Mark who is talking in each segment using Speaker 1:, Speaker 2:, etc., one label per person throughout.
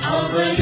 Speaker 1: Calvary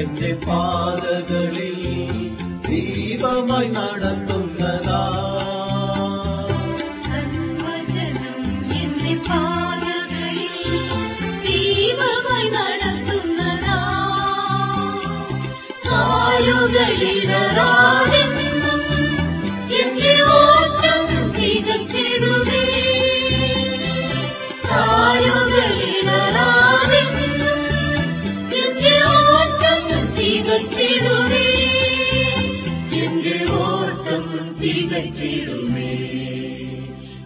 Speaker 1: എന്റെ
Speaker 2: പാതകളിൽ ദൈവമായി നടത്തുന്നതാ.
Speaker 1: എന്റെ ഓട്ടം തികച്ചേ